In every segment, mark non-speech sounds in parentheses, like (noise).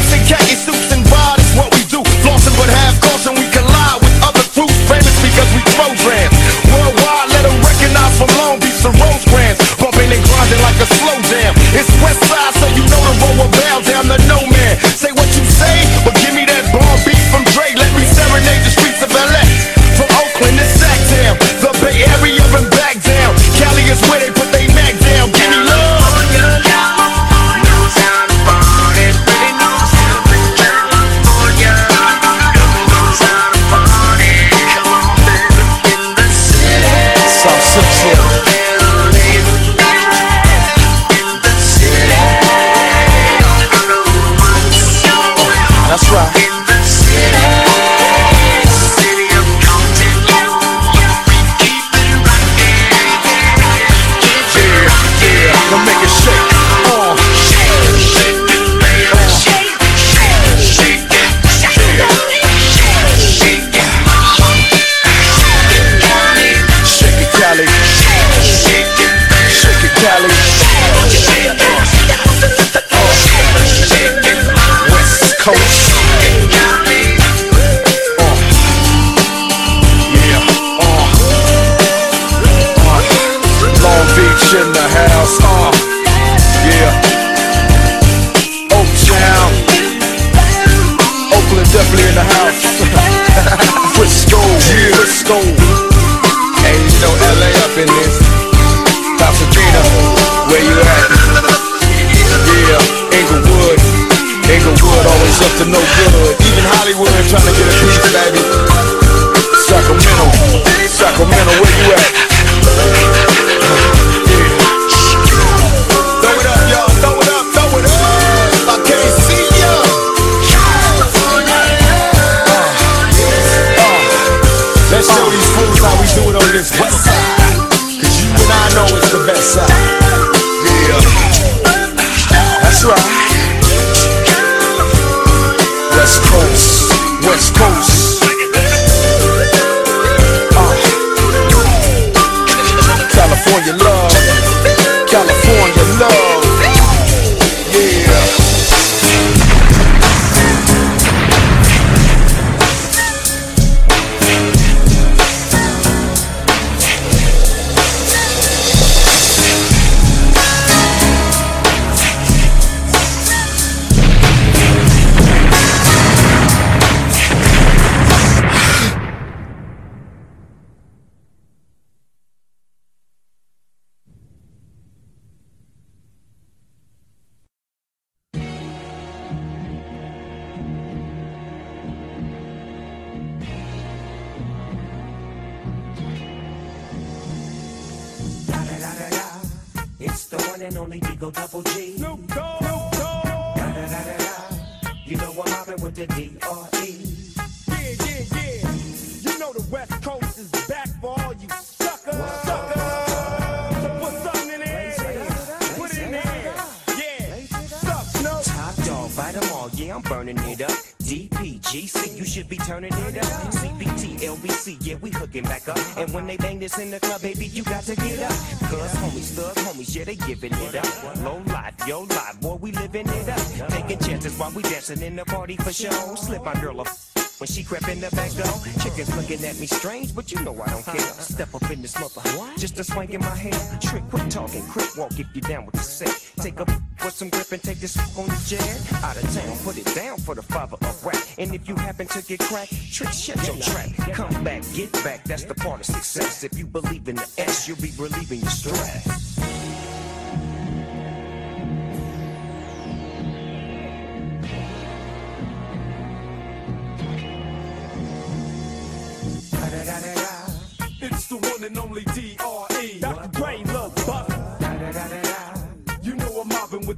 Toxic cat is the good, always up to no good. Even Hollywood trying to get a piece, baby. Sacramento, Sacramento, where you at? Throw it up, y'all, throw it up, throw it up. I can't see ya. Uh, let's show these fools how we do it on this west side. Cause you and I know it's the best side. Only Double I'm burning it up. DPGC, you should be turning it up. CPT, LBC, yeah, we hooking back up. And when they bang this in the club, baby, you got to get up. Cuz homies, thug homies, yeah, they giving it up. Low life, yo life, boy, we living it up. Taking chances while we dancing in the party for show. Slip my girl a when she crept in the back door, chickens looking at me strange, but you know I don't care. Step up in this mother, just a swank in my hair. Trick, quit talking, quick walk if you down with the set. Take a put some grip and take this on the jet. Out of town, put it down for the father of rap. And if you happen to get cracked, trick, shut your trap. Come back, get back, that's the part of success. If you believe in the S, you'll be relieving your stress. It's the one and only D.R.E. Dr. Dre,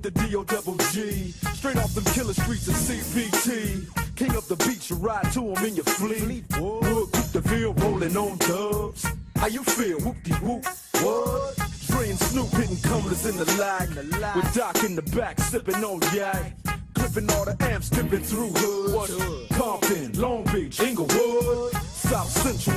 with the D.O. double G. Straight off them killer streets of CPT. King up the beach, you ride to him in your fleet. Wood, keep the veal rolling on dubs. How you feel? Whoop-de-whoop. What? Dre and Snoop hitting cumblers in the lag. With Doc in the back, sipping on yak. Clipping all the amps, dipping through hoods.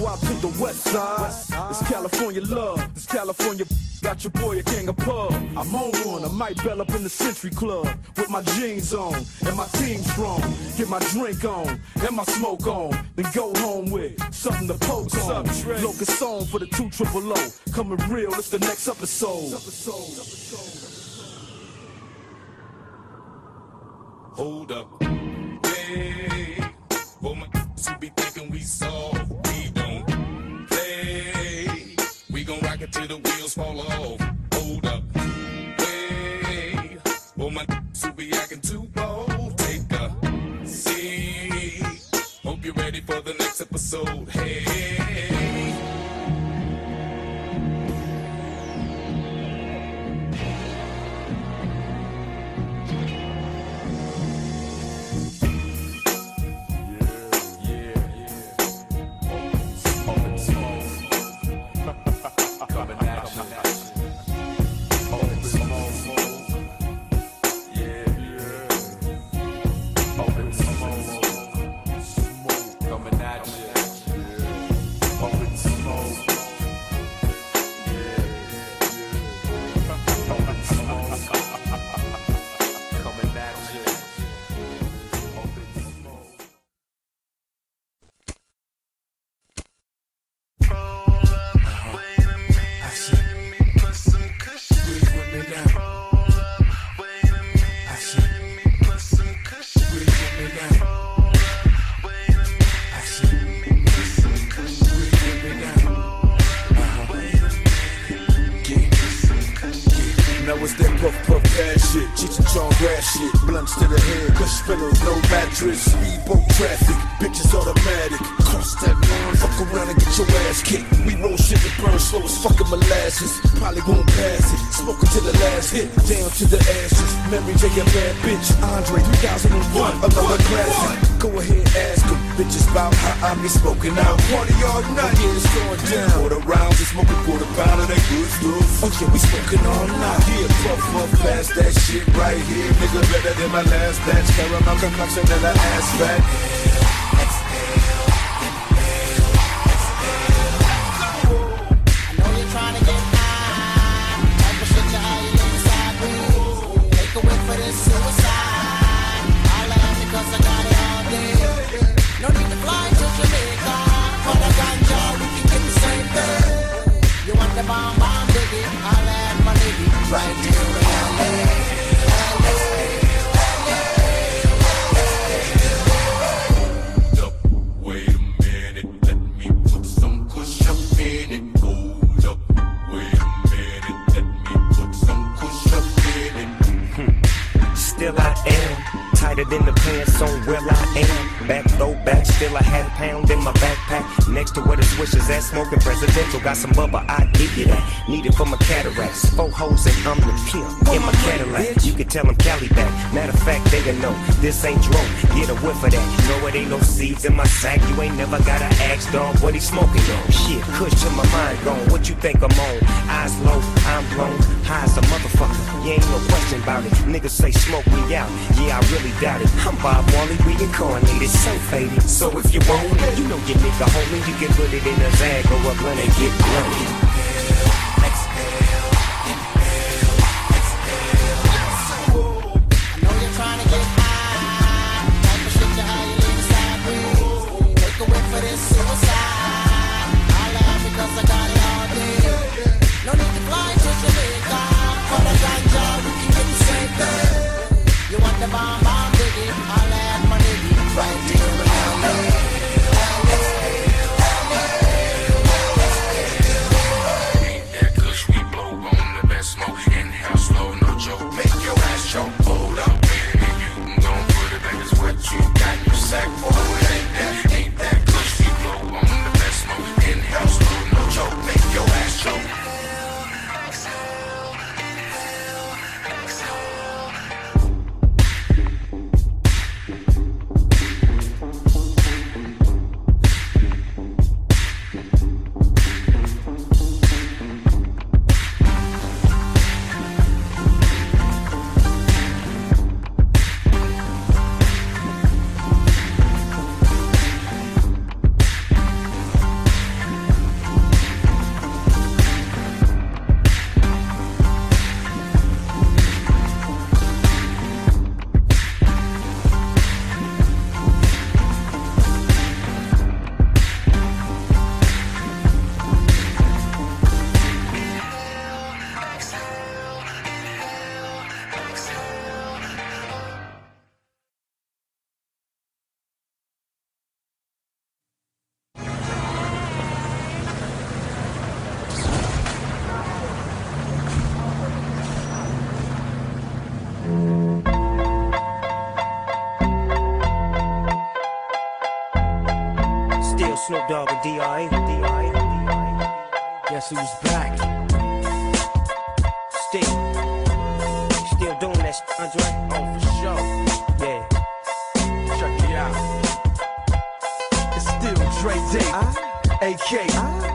Out to the west side. It's California love. It's California. Got your boy a gang of pub. I'm on one. I might bell up in the Century Club with my jeans on and my team strong. Get my drink on and my smoke on. Then go home with something to poke on. Locust song for the two triple O. Coming real. It's the next episode. Hold up. Hey, till no I be smoking out. Party all night, yeah, it's going down. Quarter rounds, and smoking quarter pound of that good stuff. Oh yeah, we smoking all night. Yeah, puff puff, pass that shit right here, nigga. Better than my last batch. Caramel concoction and an ass fat. Tighter than the pants on where I am. Back though back, still I had a pound in my backpack. Next to where the swish is at, smoking presidential. Got some bubba, I give you that. Need it for my cataracts. Four hoes and I'm the pimp in my Cadillac. You can tell them Cali back. Matter of fact, they know this ain't drone. Get a whiff of that. No, it ain't no seeds in my sack. You ain't never gotta ask, dog, what he smoking on. Shit, kush to my mind gone. What you think I'm on? Eyes low, I'm blown. High as a motherfucker. You ain't no question about it. Niggas say smoke me out. Yeah, I really doubt it. I'm Bob Marley, reincarnated, so faded. So if you want it, you know your nigga homie. You can put it in a bag or a blunt and get blunted. I Still Snoop Dogg and D.I. Guess who's back? Still. Still doing that shit, Andre? Oh, for sure. Yeah. Check it out. It's still Dre Day, AK.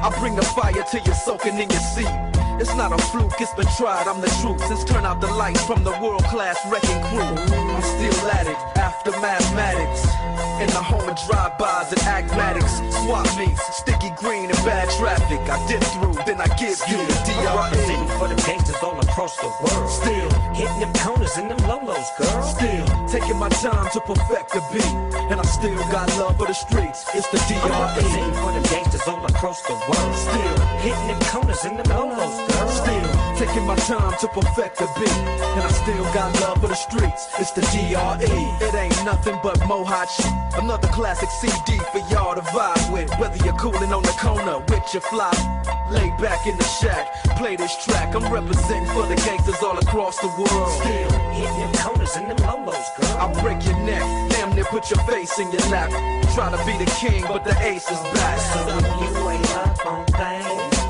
I bring the fire till you're soaking in your seat. It's not a fluke, it's been tried, I'm the truth. Since turn out the lights from the world class wrecking crew. I'm still at it, after mathematics. In the home of drive-bys and acmatics. Swap meets, sticky green and bad traffic. I dip through, then I give you the I'm DRE. representing for the gangsters all across the world. Still, hitting them corners and them lolos, girl. still taking my time to perfect the beat. And I still got love for the streets. It's the I'm representing for the gangsters all across the world. Still, hitting them corners and them lolos. Still taking my time to perfect the beat, and I still got love for the streets. It's the DRE. It ain't nothing but mohawk shit. Another classic CD for y'all to vibe with. Whether you're cooling on the corner with your fly, lay back in the shack, play this track. I'm representing for the gangsters all across the world. Still, hitting them corners and them lolos, girl. I'll break your neck, damn near put your face in your lap. Trying to be the king, but the ace is back. So if you ain't up on things,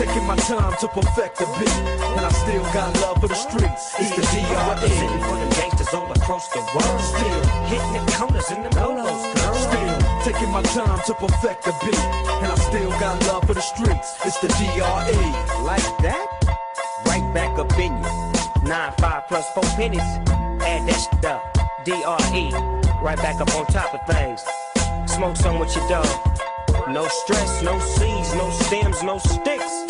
taking my time to perfect the beat, and I still got love for the streets. It's the DRE. representing for the gangsters all across the world. Still, Hitting them corners and them lolos, girl. still taking my time to perfect the beat, and I still got love for the streets. It's the DRE. Like that? Right back up in you. Nine, five plus four pennies. Add that shit up. D-R-E. Right back up on top of things. Smoke some with your dog. No stress, no seeds, no stems, no sticks.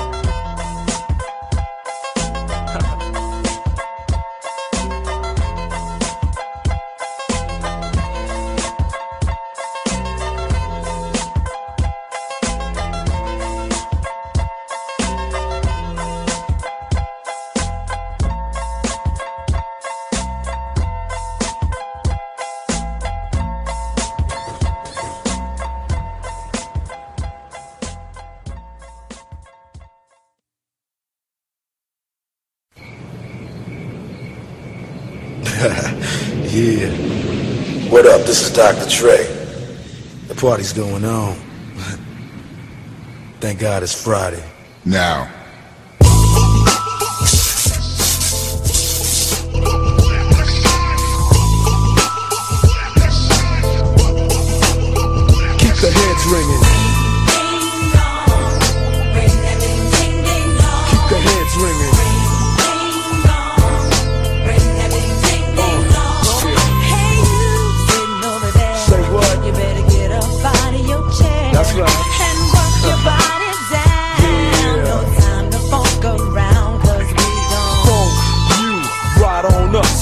(laughs) Yeah, What up? This is Dr. Dre. the party's going on. (laughs) Thank God it's Friday. Now,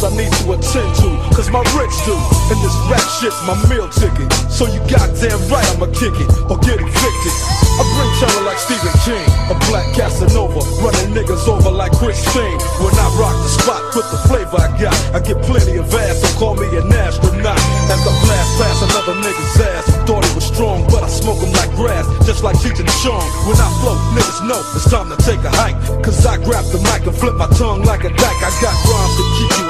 I need to attend to. Cause my rich do, and this rap shit's my meal ticket. So you goddamn right I'ma kick it or get evicted. I bring terror like Stephen King, a black Casanova, running niggas over like Christine. When I rock the spot with the flavor I got, I get plenty of ass, so call me an astronaut. As I blast past another nigga's ass, thought he was strong, but I smoke him like grass, just like Cheech and Chong. When I flow, niggas know it's time to take a hike. Cause I grab the mic and flip my tongue like a dyke. I got you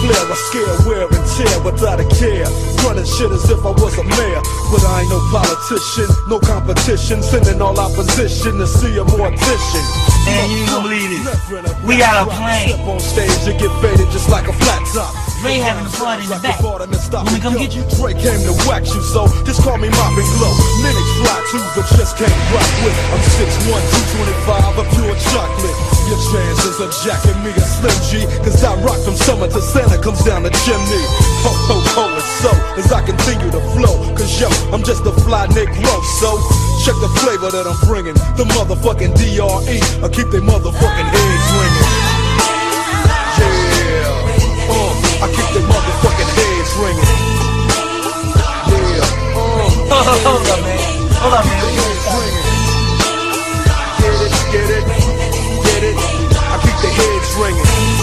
flair, I scare wear and tear without a care. Running shit as if I was a mayor. But I ain't no politician, no competition. Sending all opposition to see a mortician. Man, you gonna believe this. Never in a We got a plane. Step on stage and get faded just like a flat top. Ray having a party in the back. Want me come get you? Dre came to wax you, so just call me Mop and Glow. Minutes fly too, but just can't rock with. I'm 6'1", 225, a pure chocolate. Your chances of jacking me a Slim G, cause I rock from summer to Santa comes down the chimney. Ho, ho, ho, and so, as I continue to flow, cause yo, I'm just a fly Negro, so check the flavor that I'm bringing. The motherfucking DRE, I keep they motherfucking heads ringing. Yeah, uh, I keep they motherfucking heads ringing. Yeah, uh, Hold up, man. Hold up, man. Ringing.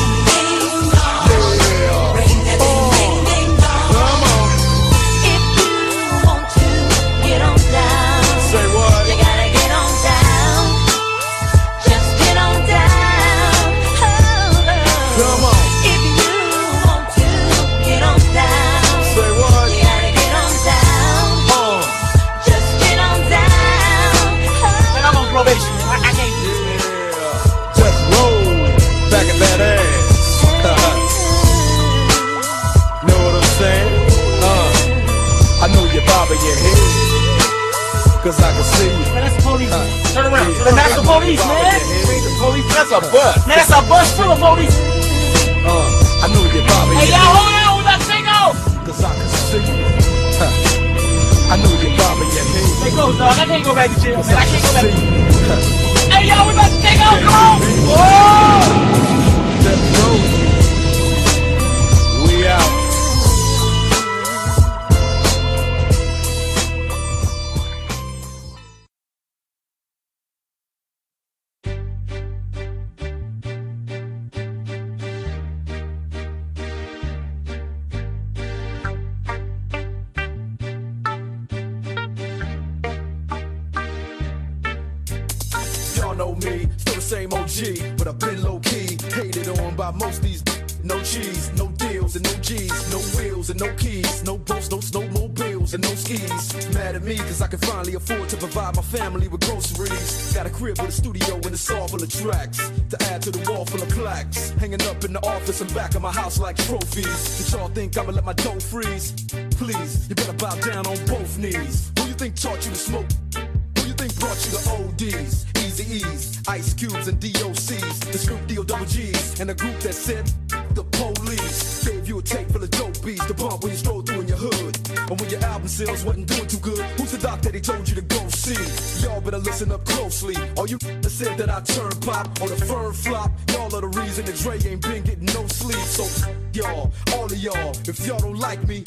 But I've been low key. Hated on by most these. No cheese, no deals, and no G's, no wheels, and no keys, no boats, no snowmobiles, and no skis. Mad at me, cause I can finally afford to provide my family with groceries. Got a crib with a studio and it's all full of tracks. To add to the wall full of plaques. Hanging up in the office and back of my house like trophies. Did y'all think I'ma let my dough freeze? Please, you better bow down on both knees. Who you think taught you to smoke? Who you think brought you the ODs, E's, Ice Cubes, and DOCs, the Snoop Deal Double G's, and the group that said the police gave you a tape full of dope beats to bump when you stroll through in your hood, or when your album sales wasn't doing too good. Who's the doc that he told you to go see? Y'all better listen up closely. All you said that I turn pop or the firm flop, y'all are the reason that Dre ain't been getting no sleep. So y'all, all of y'all, if y'all don't like me,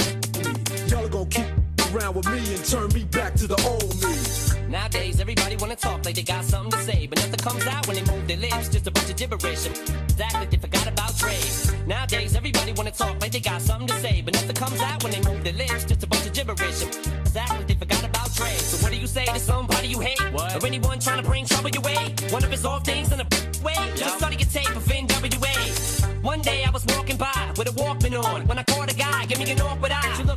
y'all are gonna keep around with me and turn me back to the old me. Nowadays, everybody wanna talk like they got something to say, but nothing comes out when they move their lips. Just a bunch of gibberish. Act like they forgot about Dre. Nowadays, everybody wanna talk like they got something to say, but nothing comes out when they move their lips. Just a bunch of gibberish. Act like they forgot about Dre. So what do you say to somebody you hate, or anyone trying to bring trouble your way? One of his off things in a way. Just study your tape of NWA. One day I was walking by with a Walkman on when I caught a guy, give me an awkward eye.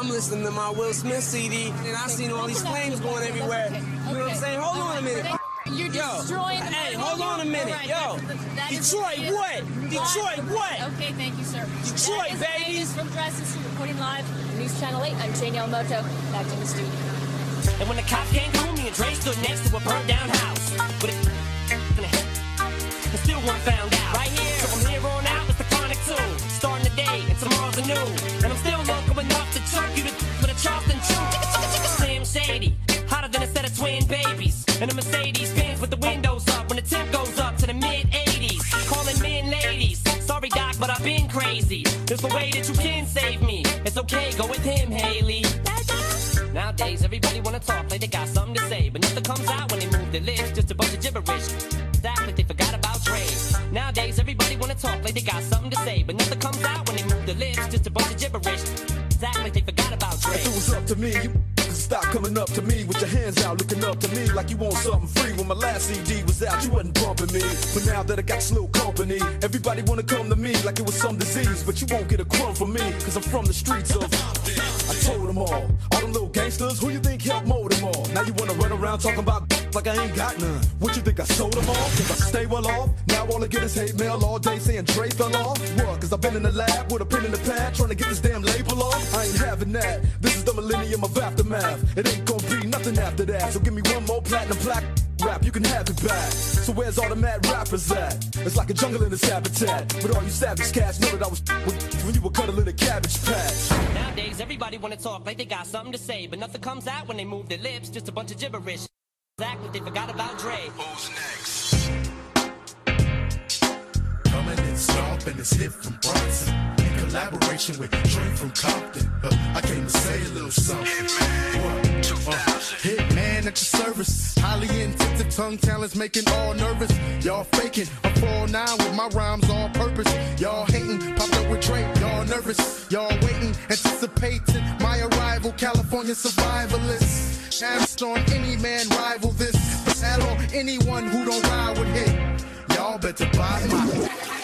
I'm listening to my Will Smith CD, and I seen all these flames going everywhere. You know what I'm saying? Hold on a minute. You're Yo, destroying the hey, hold on a minute, All right, yo. that- that is- Detroit, what? Detroit, what? Okay, thank you, sir. Detroit, that is baby. Vegas from Dresden Street, reporting live on News Channel 8. I'm Jane Yamamoto. Back to the studio. And when the cops came through, me and Dre stood next to a burnt down house. But it, (laughs) and still one found out. Right here. So Mercedes Benz with the windows up when the temp goes up to the mid 80s. Calling men ladies. Sorry, Doc, but I've been crazy. There's a way that you can save me. It's okay, go with him, Haley. Nowadays, everybody wanna talk like they got something to say, but nothing comes out when they move their lips. Just a bunch of gibberish. Act like they forgot about Dre. Nowadays, everybody wanna talk like they got something to say, but nothing comes out when they move their lips. Just a bunch of gibberish. Act like they forgot about Dre. If it was up to me, you stop coming up to me with your hands out, looking up to me like you want something free. When my last CD was out, you wasn't bumping me. But now that I got slow company, everybody wanna come to me like it was some disease. But you won't get a crumb from me, cause I'm from the streets of. I told them all, all them little gangsters, who you think helped mold them all? Now you wanna run around talking about like I ain't got none. What you think I sold them all? Think I stay well off? Now all I get is hate mail all day saying Dre fell off. What? Cause I've been in the lab with a pen in the pad trying to get this damn label off. I ain't having that. This is the millennium of aftermath. It ain't gonna be nothing after that. So give me one more platinum plaque. Rap, you can have it back. So where's all the mad rappers at? It's like a jungle in this habitat. But all you savage cats know that I was when you were cuddling a cabbage patch. Nowadays, everybody wanna talk like they got something to say, but nothing comes out when they move their lips. Just a bunch of gibberish. Act like they forgot about Dre. Who's next? Coming in stomping this hit from Bronson collaboration with Dre from Compton. Uh, I came to say a little something. Hitman, uh, Hitman at your service. Highly intensive tongue talents making all nervous. Y'all faking. I'm 4-9 with my rhymes all purpose. Y'all hating, popped up with Drake. Y'all nervous. Y'all waiting, anticipating my arrival. California survivalists. Asked on any man rival this. Battle on anyone who don't ride with hit. Y'all better buy my